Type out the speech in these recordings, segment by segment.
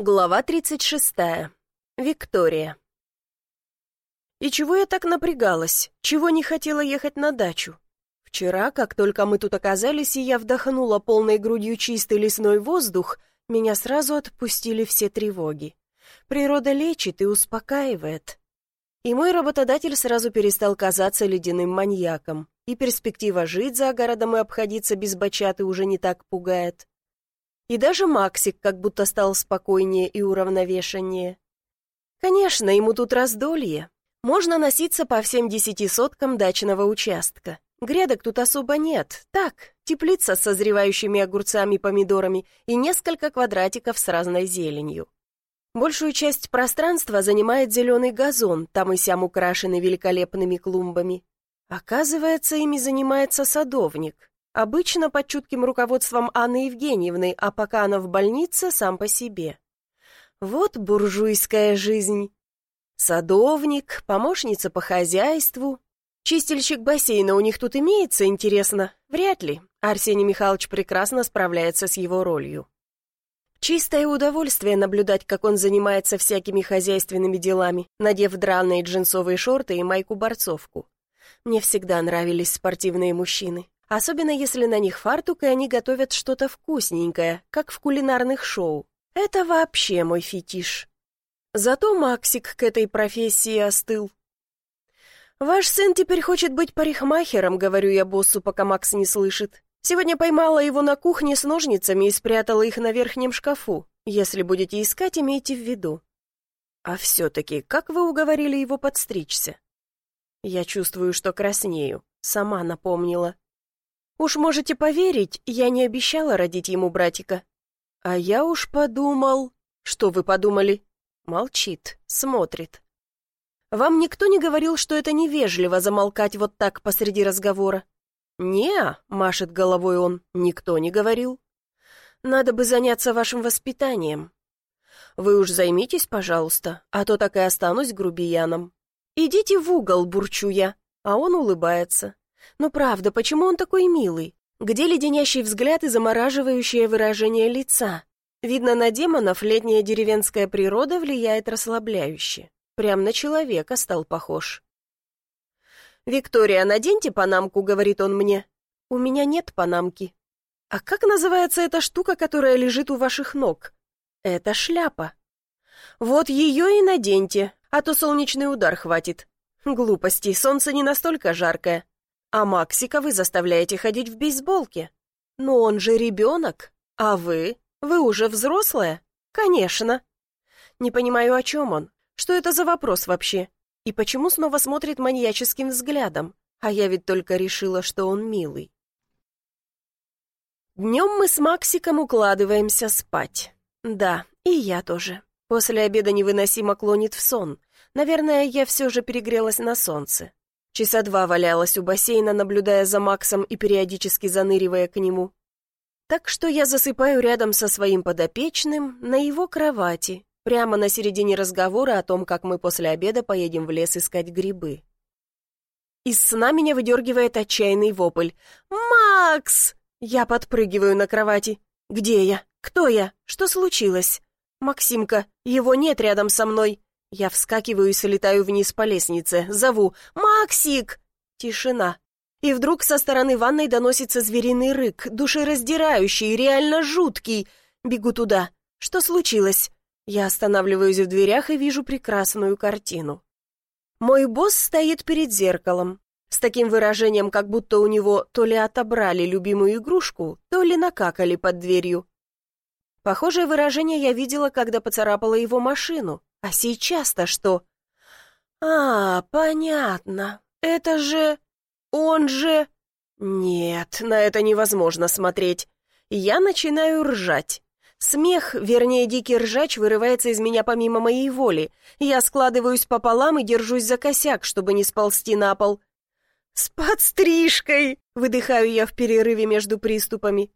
Глава 36. Виктория. И чего я так напрягалась? Чего не хотела ехать на дачу? Вчера, как только мы тут оказались, и я вдохнула полной грудью чистый лесной воздух, меня сразу отпустили все тревоги. Природа лечит и успокаивает. И мой работодатель сразу перестал казаться ледяным маньяком, и перспектива жить за городом и обходиться без бачаты уже не так пугает. И даже Максик как будто стал спокойнее и уравновешеннее. Конечно, ему тут раздолье. Можно носиться по всем десяти соткам дачного участка. Грядок тут особо нет. Так, теплица с созревающими огурцами помидорами и несколько квадратиков с разной зеленью. Большую часть пространства занимает зеленый газон, там и сям украшенный великолепными клумбами. Оказывается, ими занимается садовник. Обычно под чутким руководством Анны Евгеньевны, а пока она в больнице, сам по себе. Вот буржуйская жизнь. Садовник, помощница по хозяйству. Чистильщик бассейна у них тут имеется, интересно? Вряд ли. Арсений Михайлович прекрасно справляется с его ролью. Чистое удовольствие наблюдать, как он занимается всякими хозяйственными делами, надев драные джинсовые шорты и майку-борцовку. Мне всегда нравились спортивные мужчины. Особенно если на них фартук, и они готовят что-то вкусненькое, как в кулинарных шоу. Это вообще мой фетиш. Зато Максик к этой профессии остыл. «Ваш сын теперь хочет быть парикмахером», — говорю я боссу, пока Макс не слышит. «Сегодня поймала его на кухне с ножницами и спрятала их на верхнем шкафу. Если будете искать, имейте в виду». «А все-таки, как вы уговорили его подстричься?» Я чувствую, что краснею. Сама напомнила. Уж можете поверить, я не обещала родить ему братика. А я уж подумал... Что вы подумали? Молчит, смотрит. Вам никто не говорил, что это невежливо замолкать вот так посреди разговора? не машет головой он, никто не говорил. Надо бы заняться вашим воспитанием. Вы уж займитесь, пожалуйста, а то так и останусь грубияном. Идите в угол, бурчу я, а он улыбается. Но правда, почему он такой милый? Где леденящий взгляд и замораживающее выражение лица? Видно, на демонов летняя деревенская природа влияет расслабляюще. Прям на человека стал похож. «Виктория, наденьте панамку», — говорит он мне. «У меня нет панамки». «А как называется эта штука, которая лежит у ваших ног?» «Это шляпа». «Вот ее и наденьте, а то солнечный удар хватит». «Глупости, солнце не настолько жаркое. А Максика вы заставляете ходить в бейсболке. Но он же ребенок. А вы? Вы уже взрослая? Конечно. Не понимаю, о чем он. Что это за вопрос вообще? И почему снова смотрит маньяческим взглядом? А я ведь только решила, что он милый. Днем мы с Максиком укладываемся спать. Да, и я тоже. После обеда невыносимо клонит в сон. Наверное, я все же перегрелась на солнце. Часа два валялась у бассейна, наблюдая за Максом и периодически заныривая к нему. Так что я засыпаю рядом со своим подопечным на его кровати, прямо на середине разговора о том, как мы после обеда поедем в лес искать грибы. Из сна меня выдергивает отчаянный вопль. «Макс!» Я подпрыгиваю на кровати. «Где я? Кто я? Что случилось?» «Максимка, его нет рядом со мной. Я вскакиваю и слетаю вниз по лестнице. Зову «Максик!» Тишина. И вдруг со стороны ванной доносится звериный рык, душераздирающий, реально жуткий. Бегу туда. Что случилось? Я останавливаюсь в дверях и вижу прекрасную картину. Мой босс стоит перед зеркалом, с таким выражением, как будто у него то ли отобрали любимую игрушку, то ли накакали под дверью. Похожее выражение я видела, когда поцарапала его машину. А сейчас-то что? А, понятно. Это же... Он же... Нет, на это невозможно смотреть. Я начинаю ржать. Смех, вернее, дикий ржач, вырывается из меня помимо моей воли. Я складываюсь пополам и держусь за косяк, чтобы не сползти на пол. «С подстрижкой!» — выдыхаю я в перерыве между приступами.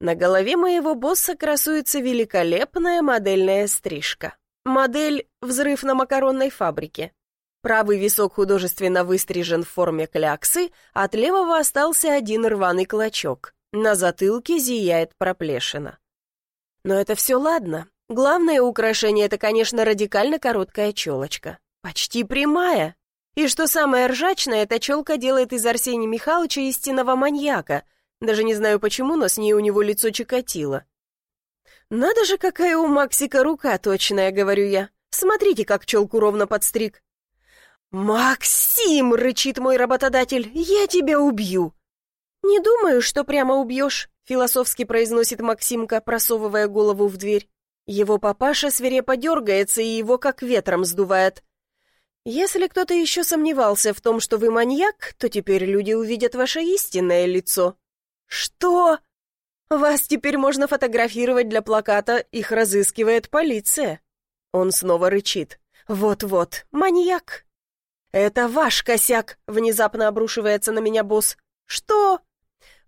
На голове моего босса красуется великолепная модельная стрижка. Модель «Взрыв на макаронной фабрике». Правый висок художественно выстрижен в форме кляксы, от левого остался один рваный клочок. На затылке зияет проплешина. Но это все ладно. Главное украшение — это, конечно, радикально короткая челочка. Почти прямая. И что самое ржачное, эта челка делает из Арсения Михайловича истинного маньяка. Даже не знаю почему, но с ней у него лицо чекатило. «Надо же, какая у Максика рука точная», — говорю я. «Смотрите, как челку ровно подстриг». «Максим!» — рычит мой работодатель. «Я тебя убью!» «Не думаю, что прямо убьешь», — философски произносит Максимка, просовывая голову в дверь. Его папаша свирепо дергается и его как ветром сдувает. «Если кто-то еще сомневался в том, что вы маньяк, то теперь люди увидят ваше истинное лицо». «Что?» «Вас теперь можно фотографировать для плаката, их разыскивает полиция». Он снова рычит. «Вот-вот, маньяк». «Это ваш косяк», — внезапно обрушивается на меня босс. «Что?»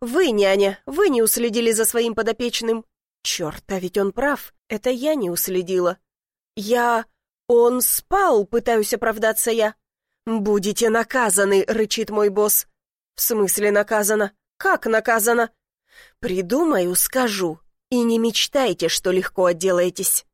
«Вы, няня, вы не уследили за своим подопечным». «Черт, а ведь он прав, это я не уследила». «Я...» «Он спал», — пытаюсь оправдаться я. «Будете наказаны», — рычит мой босс. «В смысле наказано? Как наказано?» «Придумаю, скажу. И не мечтайте, что легко отделаетесь.